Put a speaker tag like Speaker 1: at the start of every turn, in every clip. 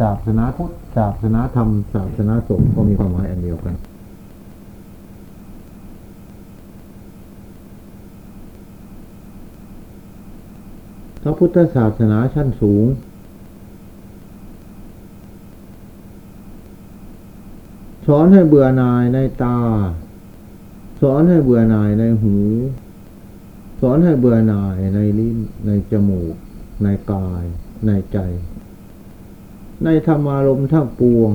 Speaker 1: ศาสนาพุทธศาสนาธรรมศาสนาสงฆ์ก็มีความหมายอันเดียวกัน พระพุทธศาสนาชั้นสูง สอนให้เบื่อหน่ายในตา สอนให้เบื่อหน่ายในหู สอนให้เบื่อหน่ายในลิ้น ในจมูก ในกาย ในใจ ในธรรมารมณ์ทั้งปวง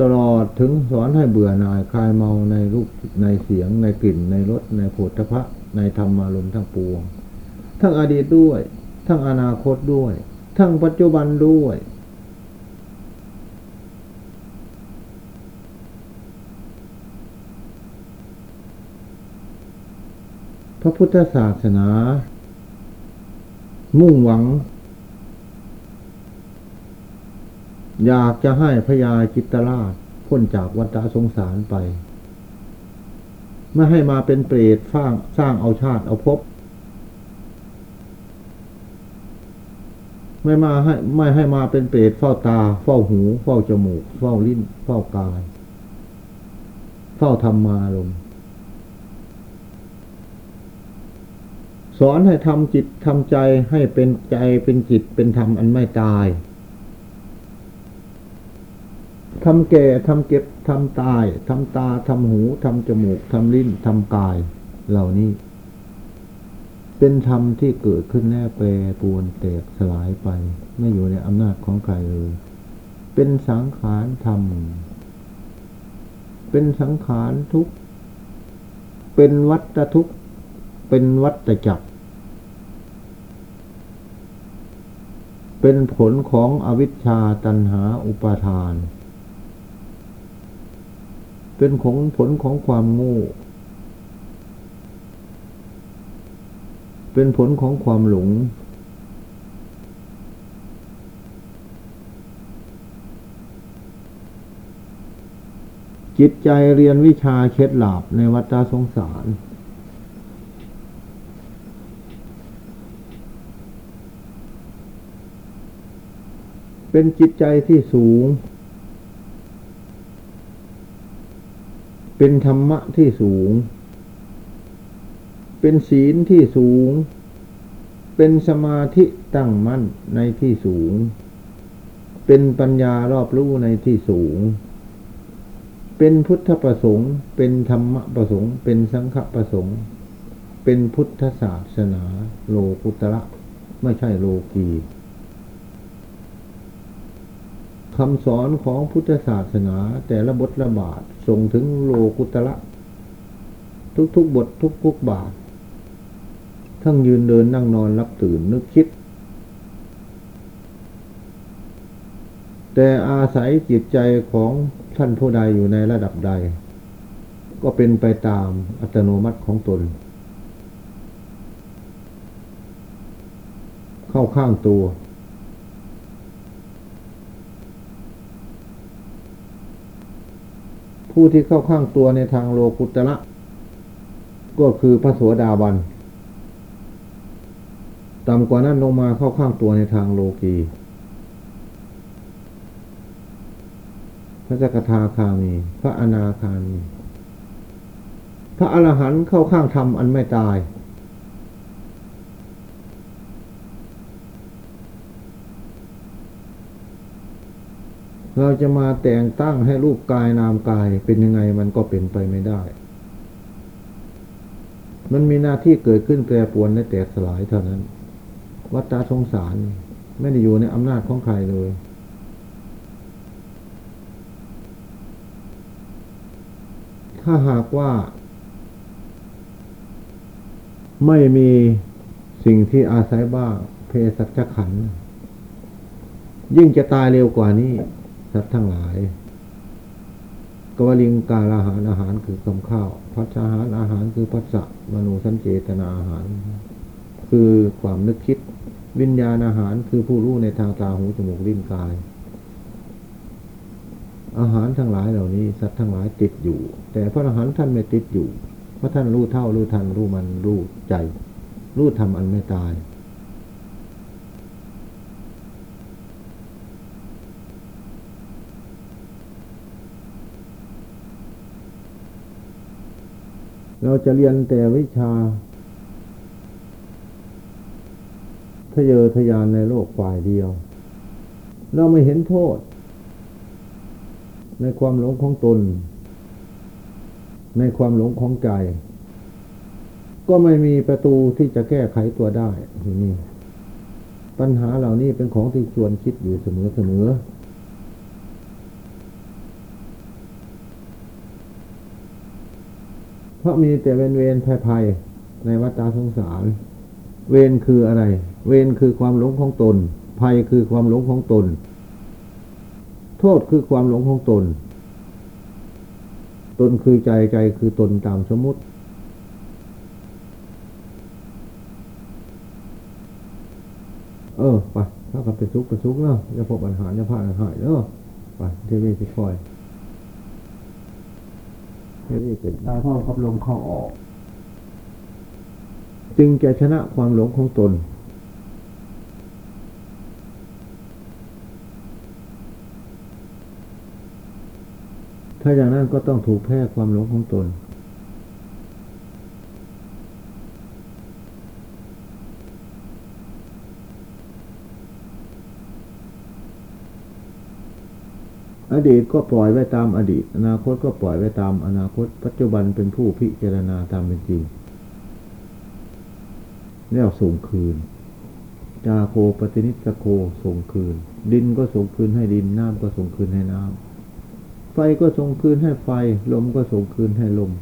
Speaker 1: ตลอดถึงสอนให้เบื่อหน่ายคลายเมาในรูปในเสียง ในกลิ่น ในรสในโผฏฐะในธรรมารมณ์ทั้งปวง ทั้งอดีตด้วย ทั้งอนาคตด้วย ทั้งปัจจุบันด้วยพระพุทธศาสนา มุ่งหวัง อยากจะให้พญาจิตราชพ้นจากวัฏสงสารไป ไม่ให้มาเป็นเปรตสร้างสร้างเอาชาติเอาภพไม่มาให้ไม่ให้มาเป็นเปรตเฝ้าตา เฝ้าหู เฝ้าจมูก เฝ้าลิ้น เฝ้ากาย เฝ้าธรรมารมณ์สอนให้ทำจิตทำใจให้เป็นใจเป็นจิตเป็นธรรมอันไม่ตาย ทำแก่ทำเก็บทำตายทำตาทำหูทำจมูกทำลิ้นทำกาย เหล่านี้ เป็นธรรมที่เกิดขึ้นแน่แปรปวนแตกสลายไป ไม่อยู่ในอำนาจของใครเลยเป็นสังขารธรรม เป็นสังขารทุก เป็นวัฏทุก เป็นวัฏจักร เป็นผลของอวิชชาตันหาอุปาทาน เป็นของผลของความโง่ เป็นผลของความหลง จิตใจเรียนวิชาเคล็ดลับในวัฏสงสารเป็นจิตใจที่สูง เป็นธรรมะที่สูง เป็นศีลที่สูง เป็นสมาธิตั้งมั่นในที่สูง เป็นปัญญารอบรู้ในที่สูง เป็นพุทธประสงค์ เป็นธรรมประสงค์ เป็นสังฆประสงค์ เป็นพุทธศาสนา โลกุตระไม่ใช่โลกีคำสอนของพุทธศาสนาแต่ละบทละบาท ส่งถึงโลกุตระทุกๆบททุกๆบาท ทั้งยืนเดินนั่งนอนรับตื่นนึกคิด แต่อาศัยจิตใจของท่านผู้ใดอยู่ในระดับใด ก็เป็นไปตามอัตโนมัติของตน เข้าข้างตัว ผู้ที่เข้าข้างตัวในทางโลกุตระก็คือพระโสดาบันต่ำกว่านั้นลงมาเข้าข้างตัวในทางโลกี พระสกทาคามี พระอนาคามี พระอรหันต์เข้าข้างธรรมอันไม่ตาย เราจะมาแต่งตั้งให้รูปกายนามกายเป็นยังไงมันก็เป็นไปไม่ได้ มันมีหน้าที่เกิดขึ้นแปรปรวนและแตกสลายเท่านั้น วัฏฏะสงสารไม่ได้อยู่ในอำนาจของใครเลยถ้าหากว่า ไม่มีสิ่งที่อาศัยบ้าง เพศสัจขันยิ่งจะตายเร็วกว่านี้ สัตว์ทั้งหลายกวลิงกาลอาหารอาหารคือกำข้าวพัชอาหารอาหารคือพัสะมโนสัญเจตนาอาหาร คือความนึกคิด วิญญาณอาหารคือผู้รู้ในทางตาหูจมูกลิ้นกาย อาหารทั้งหลายเหล่านี้สัตว์ทั้งหลายติดอยู่ แต่พระอรหันต์ท่านไม่ติดอยู่ เพราะท่านรู้เท่ารู้ทันรู้มันรู้ใจ รู้ทำอันไม่ตาย เราจะเรียนแต่วิชา ทะเยอทะยานในโลกฝ่ายเดียว เราไม่เห็นโทษ ในความหลงของตน ในความหลงของใจ ก็ไม่มีประตูที่จะแก้ไขตัวได้ทีนี้ปัญหาเหล่านี้เป็นของที่ชวนคิดอยู่เสมอเสมอเพ ราะมีแต่เวรเวรภัยภัยในวัฏสงสาร เวรคืออะไร เวรคือความหลงของตน ภัยคือความหลงของตน โทษคือความหลงของตน ตนคือใจใจคือตนตามสมมติเออ ไปถ้ากับไปซุกไปซุกเนาะจะพบปัญหาจะผ่านหายเนาะไปเทวีสิคอย เทวีเป็นตาพ่อขับลมเข้าออก จึงจะชนะความหลงของตน ถ้าอย่างนั้นก็ต้องถูกแพ้ความหลงของตน อดีตก็ปล่อยไว้ตามอดีต อนาคตก็ปล่อยไว้ตามอนาคต ปัจจุบันเป็นผู้พิจารณาตามเป็นจริงแล้วส่งคืน จาโคปฏินิสโคส่งคืน ดินก็ส่งคืนให้ดิน น้ำก็ส่งคืนให้น้ำ ไฟก็ส่งคืนให้ไฟ ลมก็ส่งคืนให้ลม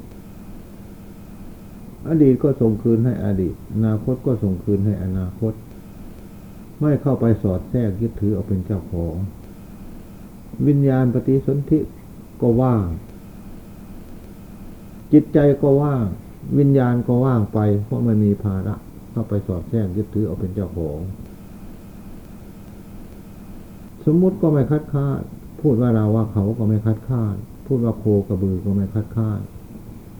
Speaker 1: อดีตก็ส่งคืนให้อดีต อนาคตก็ส่งคืนให้อนาคต ไม่เข้าไปสอดแทรกยึดถือเอาเป็นเจ้าของ วิญญาณปฏิสนธิก็ว่าง จิตใจก็ว่าง วิญญาณก็ว่างไป เพราะไม่มีภาระเข้าไปสอดแทรกยึดถือเอาเป็นเจ้าของ สมมุติก็ไม่คัดค้านพูดว่าเราว่าเขาก็ไม่คัดค้าน พูดว่าโคกระบือก็ไม่คัดค้าน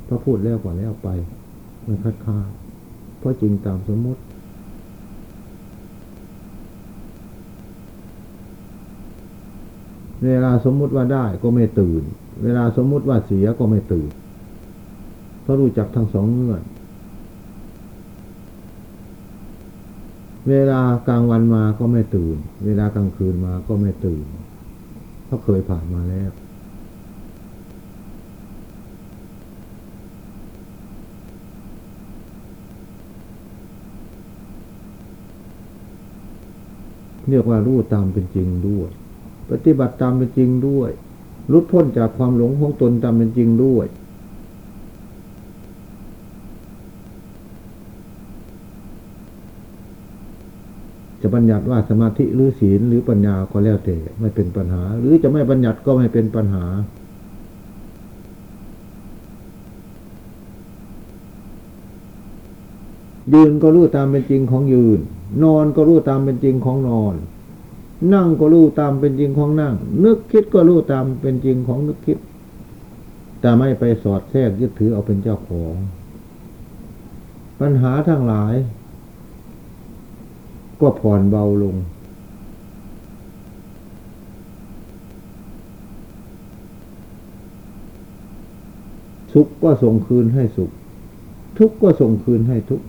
Speaker 1: เพราะพูดแล้วกว่าแล้วไปไม่คัดค้านเพราะจริงตามสมมติ เวลาสมมุติว่าได้ก็ไม่ตื่น เวลาสมมุติว่าเสียก็ไม่ตื่นเพราะรู้จักทั้งสองเงื่อน เวลากลางวันมาก็ไม่ตื่น เวลากลางคืนมาก็ไม่ตื่นเพราะเคยผ่านมาแล้วเรียกว่ารู้ตามเป็นจริงด้วย ปฏิบัติตามเป็นจริงด้วยรุดพ้นจากความหลงของตนตามเป็นจริงด้วย จะบัญญัติว่าสมาธิหรือศีลหรือปัญญาก็แล้วแต่ไม่เป็นปัญหา หรือจะไม่บัญญัติก็ไม่เป็นปัญหา ยืนก็รู้ตามเป็นจริงของยืน นอนก็รู้ตามเป็นจริงของนอน นั่งก็รู้ตามเป็นจริงของนั่ง นึกคิดก็รู้ตามเป็นจริงของนึกคิด แต่ไม่ไปสอดแทรกยึดถือเอาเป็นเจ้าของ ปัญหาทั้งหลาย ก็ผ่อนเบาลง สุขก็ส่งคืนให้สุข ทุกข์ก็ส่งคืนให้ทุกข์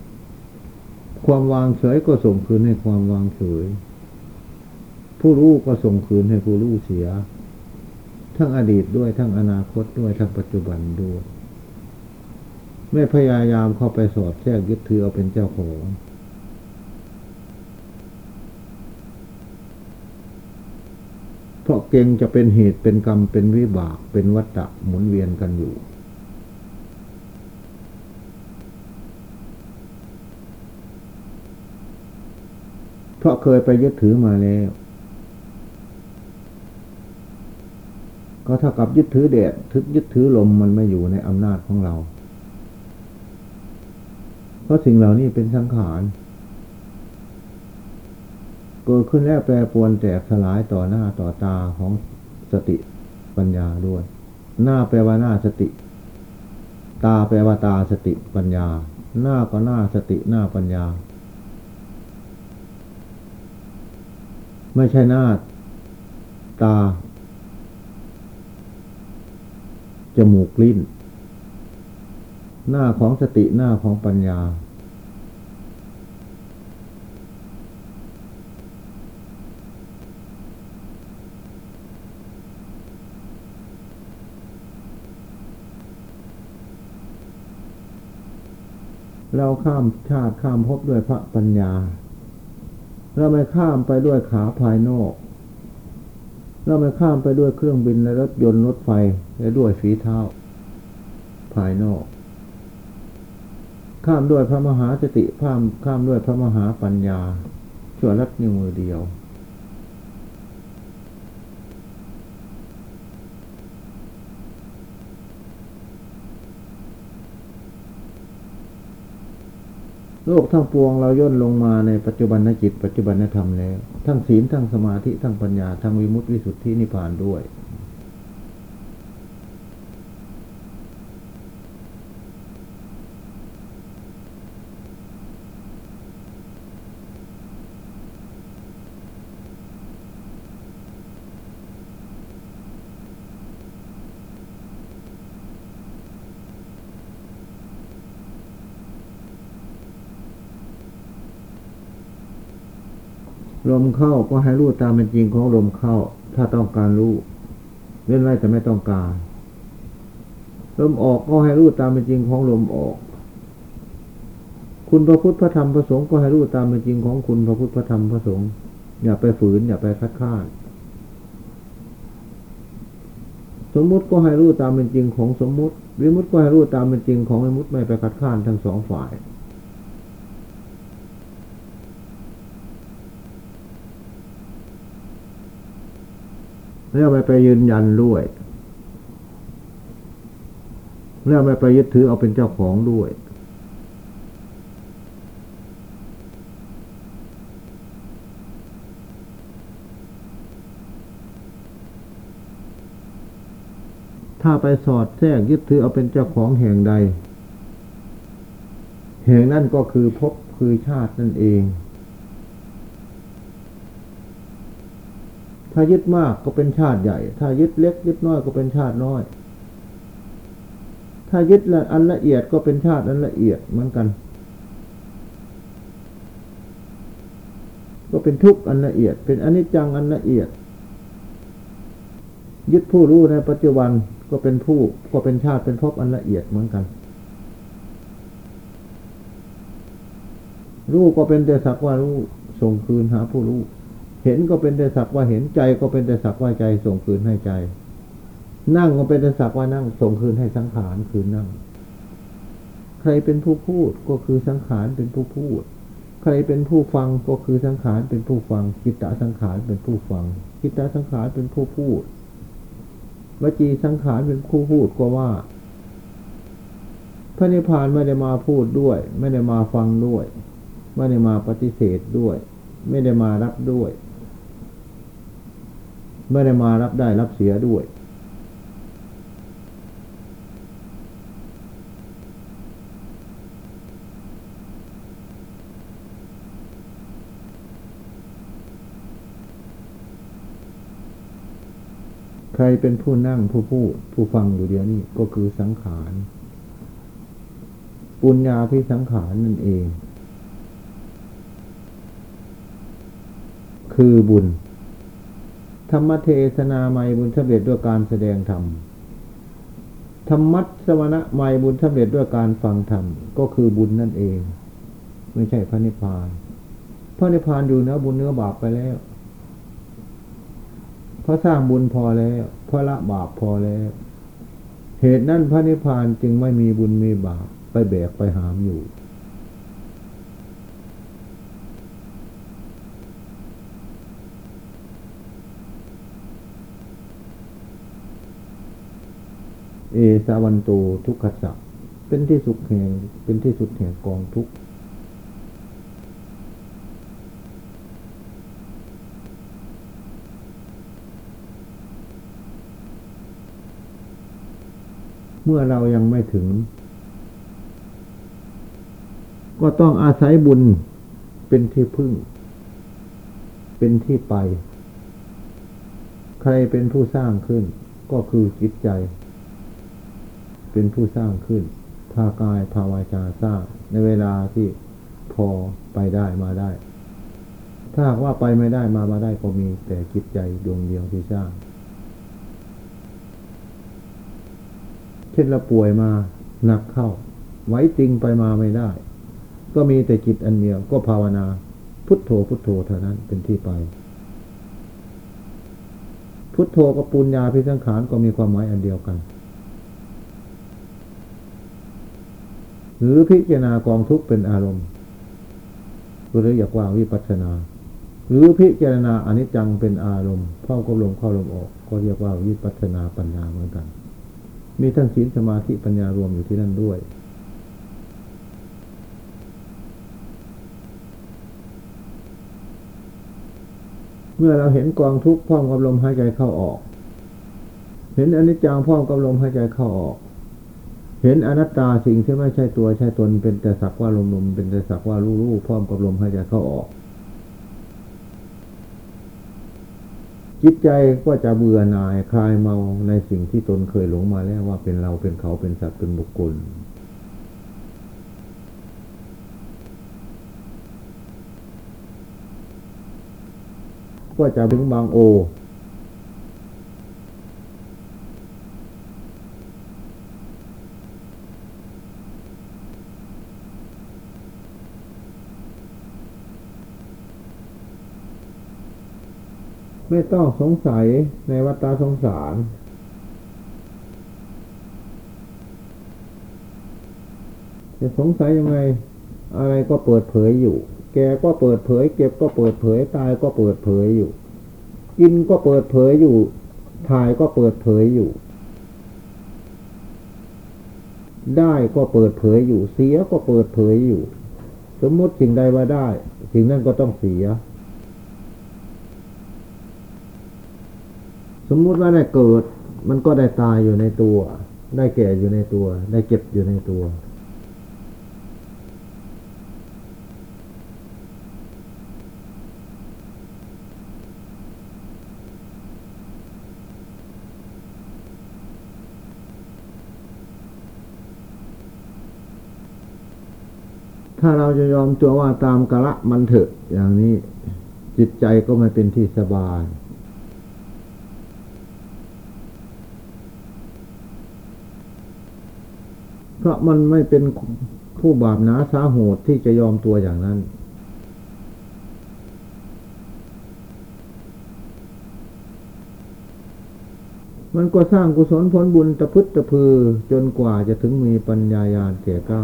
Speaker 1: ความวางเฉยก็ส่งคืนให้ความวางเฉย ผู้รู้ก็ส่งคืนให้ผู้รู้เสีย ทั้งอดีตด้วยทั้งอนาคตด้วยทั้งปัจจุบันด้วย ไม่พยายามเข้าไปสอดแทรกยึดถือเอาเป็นเจ้าของเพราะเก่งจะเป็นเหตุเป็นกรรมเป็นวิบากเป็นวัฏฏะหมุนเวียนกันอยู่เพราะเคยไปยึดถือมาแล้ว ก็เท่ากับยึดถือแดดทึกยึดถือลมมันไม่อยู่ในอำนาจของเรา เพราะสิ่งเหล่านี้เป็นสังขารเกิดขึ้นแล้วแปรปรวนแตกสลายต่อหน้าต่อตาของสติปัญญาด้วย หน้าแปลว่าหน้าสติ ตาแปลว่าตาสติปัญญา หน้าก็หน้าสติหน้าปัญญา ไม่ใช่หน้าตา จมูกลิ้น หน้าของสติหน้าของปัญญา เราข้ามชาติข้ามภพด้วยพระปัญญา เราไม่ข้ามไปด้วยขาภายนอก เราไม่ข้ามไปด้วยเครื่องบินและรถยนต์รถไฟและด้วยฝีเท้า ภายนอก ข้ามด้วยพระมหาสติข้ามข้ามด้วยพระมหาปัญญาชั่วรัดนิ้วมือเดียว โลกทั้งปวงเราย่นลงมาในปัจจุบันจิตปัจจุบันธรรมแล้ว ทั้งศีลทั้งสมาธิทั้งปัญญาทั้งวิมุตติวิสุทธินิพพานด้วย ลมเข้าก็ให้รู้ตามเป็นจริงของลมเข้า ถ้าต้องการรู้เว้นไว้แต่ไม่ต้องการ ลมออกก็ให้รู้ตามเป็นจริงของลมออก คุณพระพุทธพระธรรมพระสงฆ์ก็ให้รู้ตามเป็นจริงของคุณพระพุทธพระธรรมพระสงฆ์อย่าไปฝืนอย่าไปคัดค้านสมมุติก็ให้รู้ตามเป็นจริงของสมมุติวิมุติก็ให้รู้ตามเป็นจริงของวิมุติไม่ไปคัดค้านทั้งสองฝ่าย แล้วไม่ไปยืนยันด้วย แล้วไม่ไปยึดถือเอาเป็นเจ้าของด้วย ถ้าไปสอดแทรกยึดถือเอาเป็นเจ้าของแห่งใด แห่งนั่นก็คือภพคือชาตินั่นเอง ถ้ายึดมากก็เป็นชาติใหญ่ ถ้ายึดเล็ก ยึดน้อยก็เป็นชาติน้อย ถ้ายึดละอันละเอียดก็เป็นชาติอันละเอียดเหมือนกัน ก็เป็นทุกข์อันละเอียด เป็นอนิจจังอันละเอียด ยึดผู้รู้ในปัจจุบันก็เป็นผู้ก็เป็นชาติเป็นภพอันละเอียดเหมือนกันรู้ก็เป็นแต่สักว่ารู้ส่งคืนหาผู้รู้ เห็นก็เป็นแต่สักว่าเห็นใจก็เป็นแต่สักว่าใจส่งคืนให้ใจ นั่งก็เป็นแต่สักว่านั่งส่งคืนให้สังขารคืนนั่ง ใครเป็นผู้พูดก็คือสังขารเป็นผู้พูด ใครเป็นผู้ฟังก็คือสังขารเป็นผู้ฟังจิตตสังขารเป็นผู้ฟังจิตตสังขารเป็นผู้พูดวจีสังขารเป็นผู้พูดก็ว่า พระนิพพานไม่ได้มาพูดด้วย ไม่ได้มาฟังด้วย ไม่ได้มาปฏิเสธด้วย ไม่ได้มารับด้วย ไม่ได้มารับได้รับเสียด้วย ใครเป็นผู้นั่งผู้พูดผู้ฟังอยู่เดียวนี้ก็คือสังขาร ปุญญาพิสังขารนั่นเอง คือบุญ ธรรมเทศนาไม่บุญสำเร็จด้วยการแสดงธรรม ธรรมัสวนะไม่บุญสำเร็จด้วยการฟังธรรม ก็คือบุญนั่นเอง ไม่ใช่พระนิพพาน พระนิพพานอยู่เนื้อบุญเนื้อบาปไปแล้วพระสร้างบุญพอแล้วพระละบาปพอแล้ว เหตุนั้นพระนิพพานจึงไม่มีบุญมีบาปไปแบกไปหามอยู่ เอสาวันโตทุกขสัพเป็นที่สุดแห่งเป็นที่สุดแห่งกองทุกเมื่อเรายังไม่ถึง ก็ต้องอาศัยบุญเป็นที่พึ่ง เป็นที่ไป ใครเป็นผู้สร้างขึ้น ก็คือจิตใจ เป็นผู้สร้างขึ้นผพากายภาวาจาสร้าง ในเวลาที่พอไปได้มาได้ ถ้าหากว่าไปไม่ได้มามาได้ก็มีแต่จิตใจดวงเดียวที่สร้าง เช่นเราป่วยมาหนักเข้า ไว้จริงไปมาไม่ได้ ก็มีแต่จิตอันเดียวก็ภาวนา พุทโธพุทโธเท่านั้นเป็นที่ไปพุทโธกับปุญญาพิสังขารก็มีความหมายอันเดียวกัน หรือพิจารณากองทุกข์เป็นอารมณ์ก็เลยอยากว่าวิปัสสนา หรือพิจารณาอนิจจังเป็นอารมณ์เข้าก็ลมเข้าลมออก ก็เรียกว่าวิปัสสนาปัญญาเหมือนกัน มีทั้งศีลสมาธิปัญญารวมอยู่ที่นั่นด้วยเมื่อเราเห็นกองทุกข์พร้อมกับลมหายใจเข้าออก เห็นอนิจจังพร้อมกับลมหายใจเข้าออก เห็นอนัตตาสิ่งที่ไม่ใช่ตัวใช่ตนเป็นแต่สักว่าลมลมเป็นแต่สักว่ารู้รู้พร้อมกับลมหายใจเข้าออก จิตใจก็จะเบื่อหน่ายคลายเมาในสิ่งที่ตนเคยหลงมาแล้วว่าเป็นเราเป็นเขาเป็นสัตว์เป็นบุคคลก็จะถึงบางโอ ไม่ต้องสงสัยในวัฏสงสาร จะสงสัยยังไง อะไรก็เปิดเผยอยู่ แกก็เปิดเผย เก็บก็เปิดเผย ตายก็เปิดเผยอยู่ กินก็เปิดเผยอยู่ ถ่ายก็เปิดเผยอยู่ ได้ก็เปิดเผยอยู่ เสียก็เปิดเผยอยู่ สมมติสิ่งใดว่าได้ สิ่งนั้นก็ต้องเสีย สมมุติว่าได้เกิด มันก็ได้ตายอยู่ในตัว ได้แก่อยู่ในตัว ได้เก็บอยู่ในตัว ถ้าเราจะยอมตัวว่าตามกะละมันเถอะ อย่างนี้จิตใจก็ไม่เป็นที่สบาย เพ ราะมันไม่เป็นผู้บาปหนาสาโหดที่จะยอมตัวอย่างนั้น มันก็สร้างกุศลผลบุญตะพึดตะพือจนกว่าจะถึงมีปัญญายาณแก่กล้า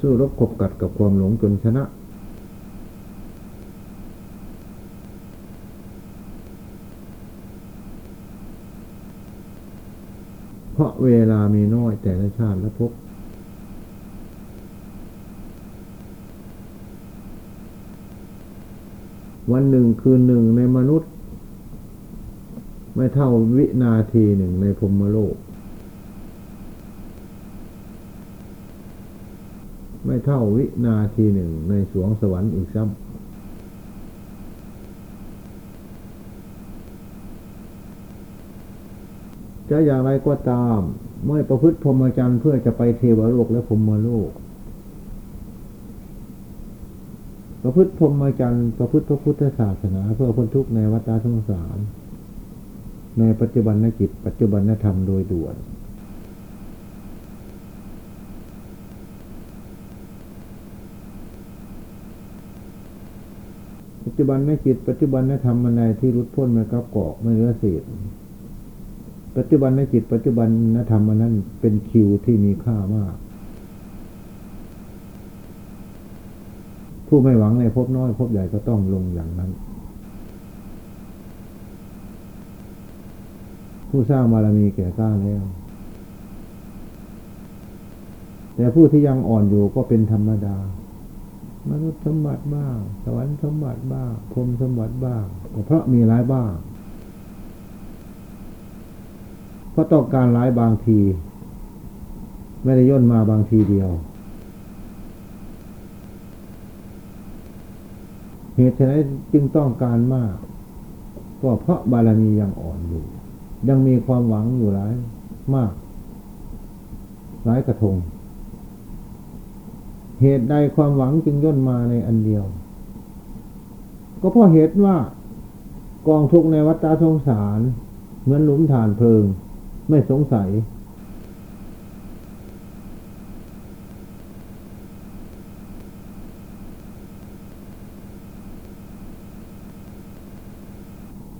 Speaker 1: สู้รบขบกัดกับความหลงจนชนะ เพราะเวลามีน้อยแต่ละชาติและพบวันหนึ่งคืนหนึ่งในมนุษย์ ไม่เท่าวินาทีหนึ่งในพรมโลก ไม่เท่าวินาทีหนึ่งในสวงสวรรค์อีกซ้ำ จะอย่างไรก็ตาม เมื่อประพฤติพรหมจรรย์เพื่อจะไปเทวโลกและพรหมโลก ประพฤติพรหมจรรย์ประพฤติพระพุทธศาสนา เพื่อพ้นทุกข์ในวัฏสงสาร ในปัจจุบันนกิจ ปัจจุบันนธรรมโดยด่วนปัจจุบันนกิจปัจจุบันนธรรมมันใดที่รุดพ้นมากับเกาะไม่เหลือเศษ ปัจจุบันในจิตปัจจุบันนธรรมอันนั้นเป็นคิวที่มีค่ามาก ผู้ไม่หวังในภพน้อยภพใหญ่ก็ต้องลงอย่างนั้น ผู้สร้างบารมีแก่กล้าแล้ว แต่ผู้ที่ยังอ่อนอยู่ก็เป็นธรรมดามนุษย์สมบัติบ้าง สวรรค์สมบัติบ้างพรมสมบัติบ้างก็เพราะมีร้ายบ้าง เพราะต้องการร้ายบางที ไม่ได้ย่นมาบางทีเดียว เหตุฉะนั้นจึงต้องการมาก ก็เพราะบารมียังอ่อนอยู่ ยังมีความหวังอยู่หลายมาก หลายกระทง เหตุใดความหวังจึงย่นมาในอันเดียว ก็เพราะเหตุว่ากองทุกข์ในวัฏสงสาร เหมือนหลุมฐานเพลิง ไม่สงสัย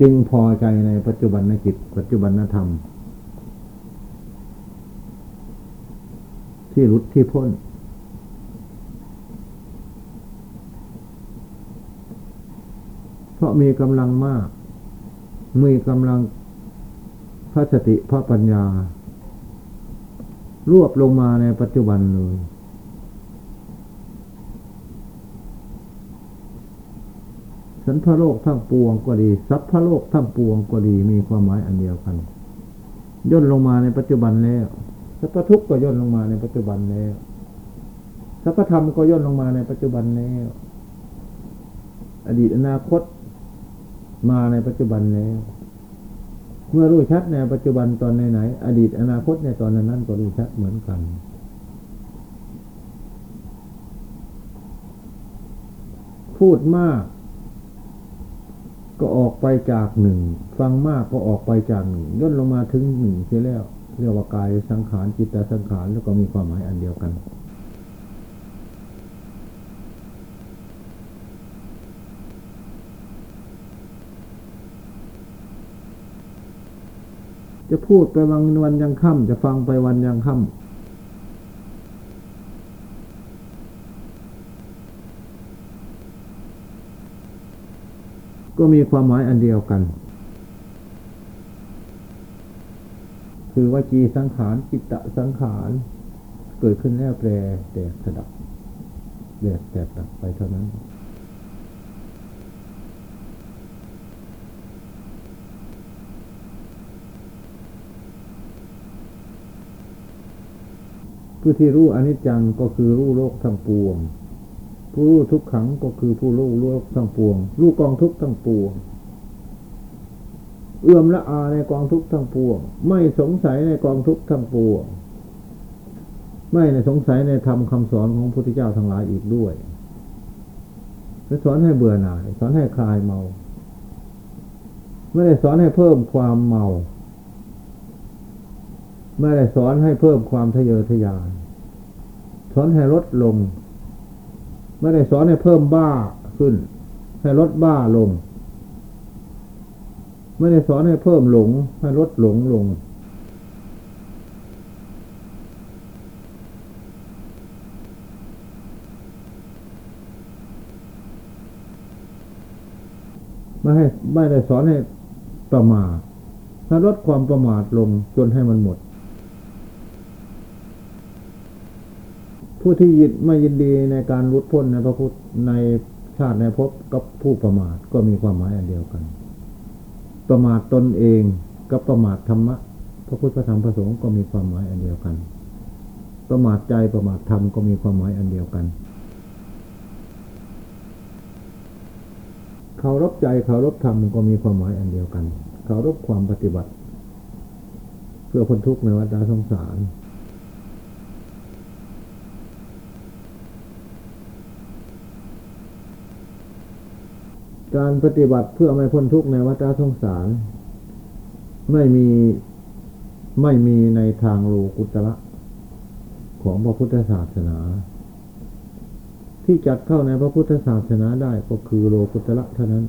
Speaker 1: จึงพอใจในปัจจุบันนจิต ปัจจุบันธรรม ที่รุดที่พ้นเพราะมีกำลังมาก มีกำลัง พระสติพระปัญญา รวบลงมาในปัจจุบันเลย สันพระโลกทั้งปวงก็ดีสัพพะโลกทั้งปวงก็ดีมีความหมายอันเดียวกัน ย่นลงมาในปัจจุบันแล้วสัพพทุกข์ก็ย่นลงมาในปัจจุบันแล้วสัพพธรรมก็ย่นลงมาในปัจจุบันแล้วอดีตอนาคตมาในปัจจุบันแล้ว เมื่อรู้ชัดในปัจจุบันตอนไหนๆอดีตอนาคตในตอนนั้นๆก็รู้ชัดเหมือนกัน พูดมากก็ออกไปจากหนึ่ง ฟังมากก็ออกไปจากหนึ่งย่นลงมาถึงหนึ่งเสียแล้ว เรียกว่ากายสังขารจิตตสังขารแล้วก็มีความหมายอันเดียวกัน จะพูดไปวันวันยังค่ำจะฟังไปวันยังค่ำก็มีความหมายอันเดียวกัน คือว่าจีสังขารจิตตสังขาร เกิดขึ้นแล้วแปรแตกสดับแตกแตกดับไปเท่านั้น ผู้ที่รู้อนิจจังก็คือรู้โลกทั้งปวง ผู้รู้ทุกขังก็คือผู้รู้โลกทั้งปวง รู้กองทุกทั้งปวง เอื้อมละอาในกองทุกทั้งปวง ไม่สงสัยในกองทุกทั้งปวง ไม่ในสงสัยในธรรมคำสอนของพระพุทธเจ้าทั้งหลายอีกด้วยสอนให้เบื่อหน่าย สอนให้คลายเมา ไม่ได้สอนให้เพิ่มความเมาไม่ได้สอนให้เพิ่มความทะเยอทะยาน สอนให้ลดลง ไม่ได้สอนให้เพิ่มบ้าขึ้น ให้ลดบ้าลง ไม่ได้สอนให้เพิ่มหลง ให้ลดหลงลงไม่ให้ไม่ได้สอนให้ประมาทให้ลดความประมาทลงจนให้มันหมด ผู้ที่ยินไม่ยินดีในการรุดพ้นในพระพุทธในชาติในภพกับผู้ประมาทก็มีความหมายอันเดียวกัน ประมาทตนเองกับประมาทธรรมะ พระพุทธพระธรรมพระสงฆ์ก็มีความหมายอันเดียวกัน ประมาทใจประมาทธรรมก็มีความหมายอันเดียวกันเคารพใจเคารพธรรมก็มีความหมายอันเดียวกันเคารพความปฏิบัติ เพื่อพ้นทุกข์ในวัฏสงสาร การปฏิบัติเพื่อไม่พ้นทุกข์ในวัฏสงสาร ไม่มีไม่มีในทางโลกุตระของพระพุทธศาสนา ที่จัดเข้าในพระพุทธศาสนาได้ก็คือโลกุตระเท่านั้น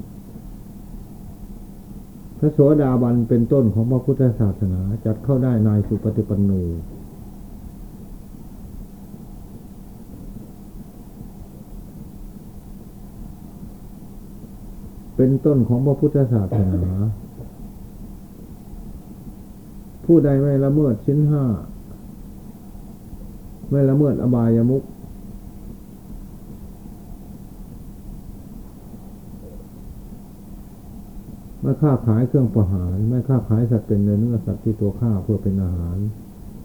Speaker 1: พระโสดาบันเป็นต้นของพระพุทธศาสนาจัดเข้าได้ในสุปฏิปันโน เป็นต้นของพระพุทธศาสนา ผู้ใดไม่ละเมิดชิ้นห้า ไม่ละเมิดอบายามุขไม่ค้าขายเครื่องประหาร ไม่ค้าขายสัตว์เป็นเนื้อสัตว์ที่ตัวฆ่าเพื่อเป็นอาหาร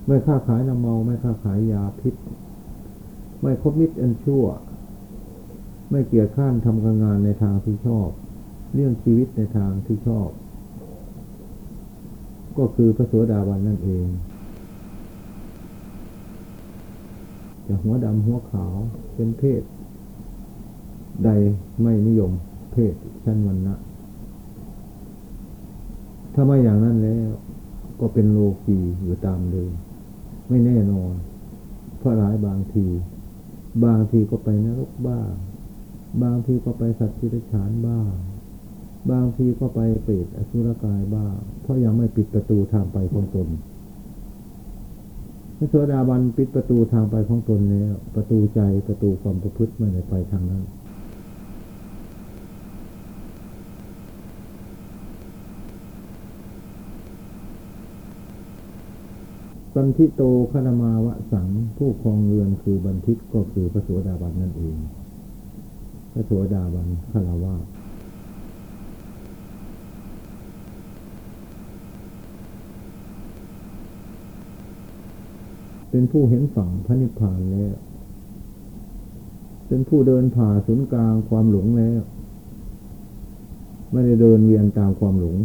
Speaker 1: ไม่ค้าขายน้ำเมา ไม่ค้าขายยาพิษ ไม่คบมิตรอันชั่ว ไม่เกียจข้านทำการงานในทางที่ชอบ เรื่องชีวิตในทางที่ชอบ ก็คือพระโสดาบันนั่นเอง จะหัวดำหัวขาวเป็นเพศ ใดไม่นิยมเพศชั้นวันนะถ้าไม่อย่างนั้นแล้ว ก็เป็นโลกีอยู่ตามเดิมไม่แน่นอน เพราะหลายบางที บางทีก็ไปนรกบ้าง บางทีก็ไปสัตว์ที่ไรฉานบ้าง บางทีก็ไปเปรตอสุรกายบ้าง เพราะยังไม่ปิดประตูทางไปของตนพระโสดาบันปิดประตูทางไปของตนแล้ว ประตูใจประตูความประพฤติไม่ได้ไปทางนั้นบันทิโตคณมาวะสังผู้ครองเรือนคือบันทิตก็คือพระโสดาบันนั่นเอง พระโสดาบันคารวะ เป็นผู้เห็นฝั่งพระนิพพานแล้ว เป็นผู้เดินผ่าศูนย์กลางความหลงแล้ว ไม่ได้เดินเวียนตามความหลง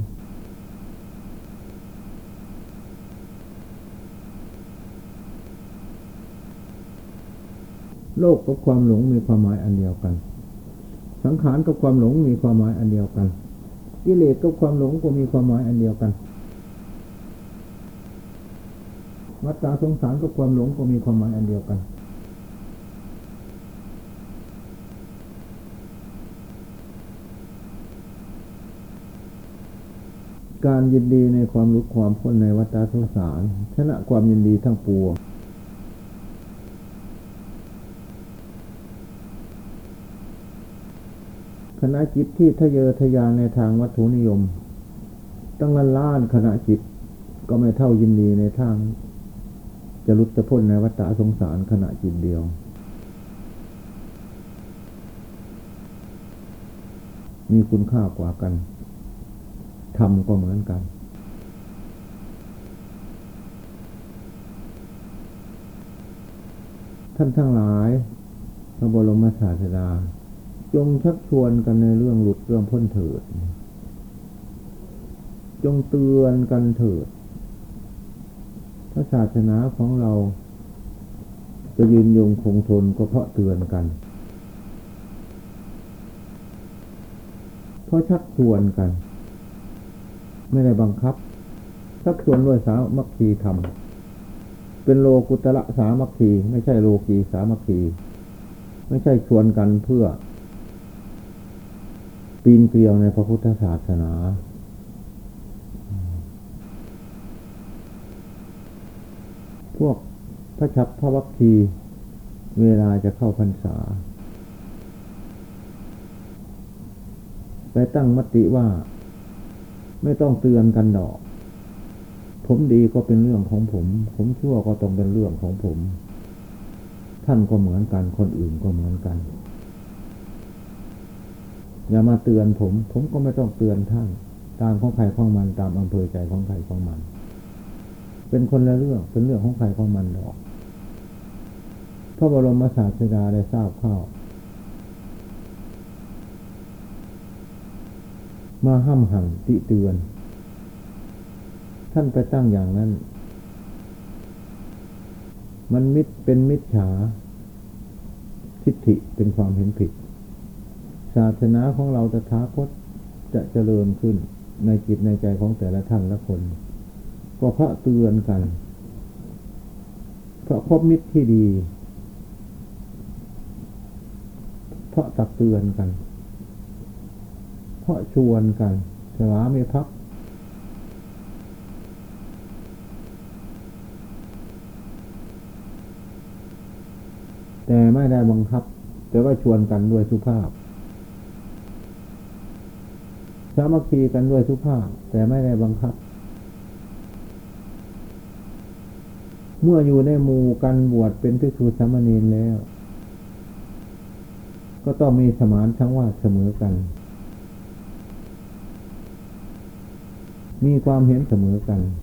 Speaker 1: โลกกับความหลงมีความหมายอันเดียวกัน สังขารกับความหลงมีความหมายอันเดียวกันกิเลสกับความหลงก็มีความหมายอันเดียวกัน วัฏฏะสงสารกับความหลงก็มีความหมายอันเดียวกันการยินดีในความรู้ความพ้นในวัฏสงสารชนะความยินดีทั้งปวงคณะจิตที่ทะเยอทะยานในทางวัตถุนิยม ตั้งล้านล้านคณะจิตก็ไม่เท่ายินดีในทาง จะลุดจะพ้นในวัฏฏะสงสารขณะจิตเดียว มีคุณค่ากว่ากันทำก็เหมือนกัน ท่านทั้งหลายพระบรมศาสดา จงชักชวนกันในเรื่องหลุดเรื่องพ้นเถิด จงเตือนกันเถิด พระศาสนาของเรา จะยืนยงคงทนก็เพราะเตือนกัน เพราะชักชวนกัน ไม่ได้บังคับ ชักชวนด้วยสามัคคีธรรม เป็นโลกุตระสามัคคี ไม่ใช่โลกีสามัคคี ไม่ใช่ชวนกันเพื่อ ปีนเกลียวในพระพุทธศาสนา พวกพระชับพระวัคคีเวลาจะเข้าพรรษา ไปตั้งมติว่า ไม่ต้องเตือนกันดอก ผมดีก็เป็นเรื่องของผม ผมชั่วก็ต้องเป็นเรื่องของผม ท่านก็เหมือนกัน คนอื่นก็เหมือนกัน อย่ามาเตือนผม ผมก็ไม่ต้องเตือนท่าน ตามของใครของมันตามอำเภอใจของใครของมัน เป็นคนละเรื่อง เป็นเรื่องของใครของมันดอก พระบรมศาสดาได้ทราบข้าวมาห้ามหันติเตือน ท่านไปตั้งอย่างนั้น มันมิดเป็นมิจฉาทิฏฐิเป็นความเห็นผิด ศาสนาของเราตถาคตจะเจริญขึ้นในจิตในใจของแต่ละท่านละคน ก็เพราะเตือนกัน เพราะคบมิตรที่ดี เพราะตักเตือนกัน เพราะชวนกันสลามีพักแต่ไม่ได้บังคับ แต่ว่าชวนกันด้วยสุภาพ สามัคคีกันด้วยสุภาพ แต่ไม่ได้บังคับ เมื่ออยู่ในหมู่กันบวชเป็นภิกษุสามเณรแล้ว ก็ต้องมีสมานทั้งว่าเสมอกัน มีความเห็นเสมอกัน